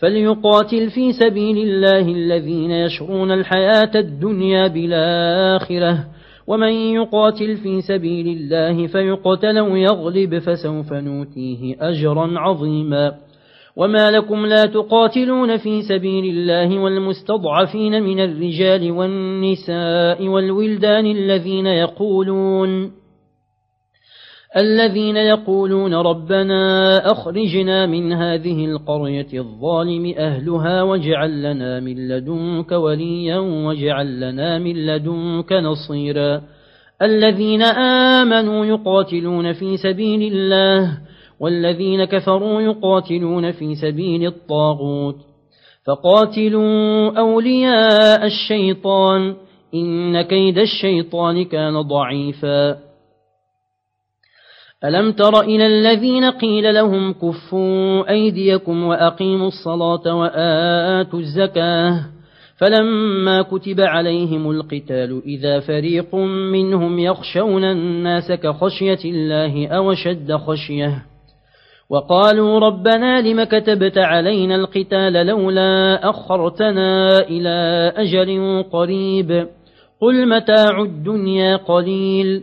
فليقاتل في سبيل الله الذين يشرون الحياة الدنيا بالآخرة. ومن يقاتل في سبيل الله فيقتل يغلب فسوف نوتيه أجرا عظيما. وما لكم لا تقاتلون في سبيل الله والمستضعفين من الرجال والنساء والولدان الذين يقولون الذين يقولون ربنا أخرجنا من هذه القرية الظالم أهلها واجعل لنا من لدنك وليا واجعل لنا من لدنك نصيرا. الذين آمنوا يقاتلون في سبيل الله والذين كفروا يقاتلون في سبيل الطاغوت. فقاتلوا أولياء الشيطان إن كيد الشيطان كان ضعيفاً. ألم تر إلى الذين قيل لهم كفوا أيديكم وأقيموا الصلاة وآتوا الزكاة فلما كتب عليهم القتال إذا فريق منهم يخشون الناس كخشية الله أو شد خشية وقالوا ربنا لم كتبت علينا القتال لولا أخرتنا إلى أجل قريب قل متاع الدنيا قليل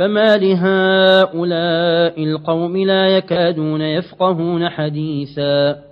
فما لهؤلاء القوم لا يكادون يفقهون حديثا